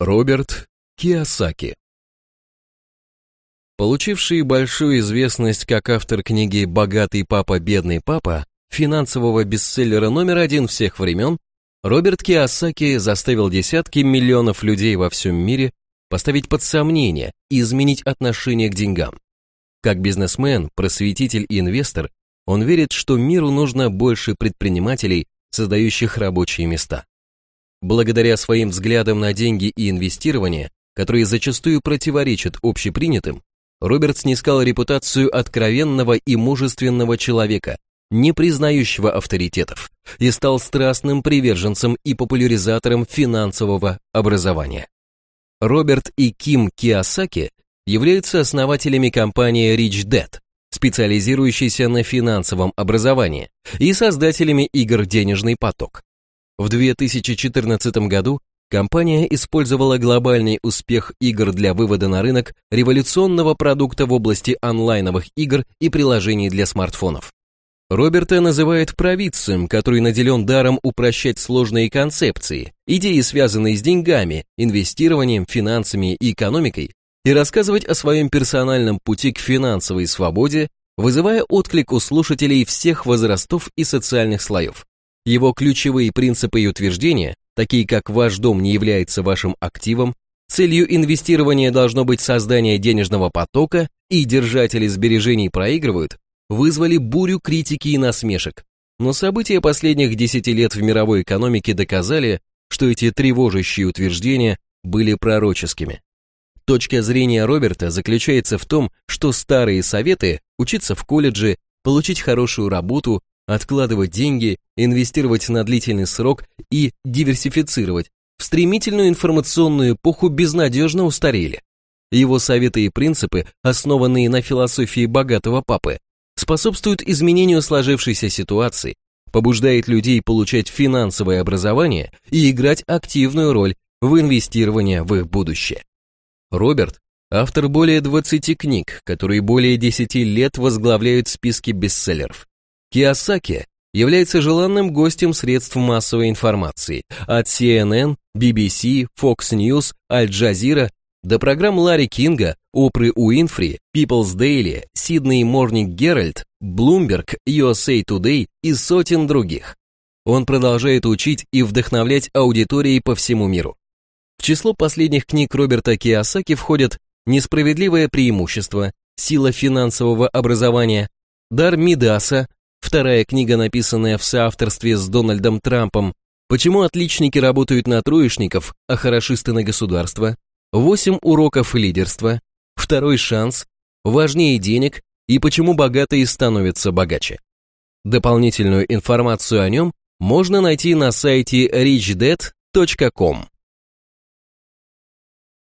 Роберт Киосаки Получивший большую известность как автор книги «Богатый папа, бедный папа», финансового бестселлера номер один всех времен, Роберт Киосаки заставил десятки миллионов людей во всем мире поставить под сомнение и изменить отношение к деньгам. Как бизнесмен, просветитель и инвестор, он верит, что миру нужно больше предпринимателей, создающих рабочие места. Благодаря своим взглядам на деньги и инвестирование, которые зачастую противоречат общепринятым, Роберт снискал репутацию откровенного и мужественного человека, не признающего авторитетов, и стал страстным приверженцем и популяризатором финансового образования. Роберт и Ким Киосаки являются основателями компании Rich Dad, специализирующейся на финансовом образовании, и создателями игр «Денежный поток». В 2014 году компания использовала глобальный успех игр для вывода на рынок революционного продукта в области онлайновых игр и приложений для смартфонов. Роберта называют провидцем, который наделен даром упрощать сложные концепции, идеи, связанные с деньгами, инвестированием, финансами и экономикой, и рассказывать о своем персональном пути к финансовой свободе, вызывая отклик у слушателей всех возрастов и социальных слоев. Его ключевые принципы и утверждения, такие как «ваш дом не является вашим активом», целью инвестирования должно быть создание денежного потока и держатели сбережений проигрывают, вызвали бурю критики и насмешек. Но события последних 10 лет в мировой экономике доказали, что эти тревожащие утверждения были пророческими. Точка зрения Роберта заключается в том, что старые советы – учиться в колледже, получить хорошую работу, откладывать деньги, инвестировать на длительный срок и диверсифицировать, в стремительную информационную эпоху безнадежно устарели. Его советы и принципы, основанные на философии богатого папы, способствуют изменению сложившейся ситуации, побуждает людей получать финансовое образование и играть активную роль в инвестировании в их будущее. Роберт – автор более 20 книг, которые более 10 лет возглавляют списки бестселлеров. Киосаки является желанным гостем средств массовой информации от CNN, BBC, Fox News, Jazeera до программ Ларри Кинга, Опры Уинфри, People's Daily, Sydney Morning Herald, Bloomberg, USA Today и сотен других. Он продолжает учить и вдохновлять аудитории по всему миру. В число последних книг Роберта Киосаки входят «Несправедливое преимущество», «Сила финансового образования», «Дар Мидаса», вторая книга, написанная в соавторстве с Дональдом Трампом, «Почему отличники работают на троечников, а хорошисты на государство», «Восемь уроков лидерства», «Второй шанс», «Важнее денег» и «Почему богатые становятся богаче». Дополнительную информацию о нем можно найти на сайте richdead.com.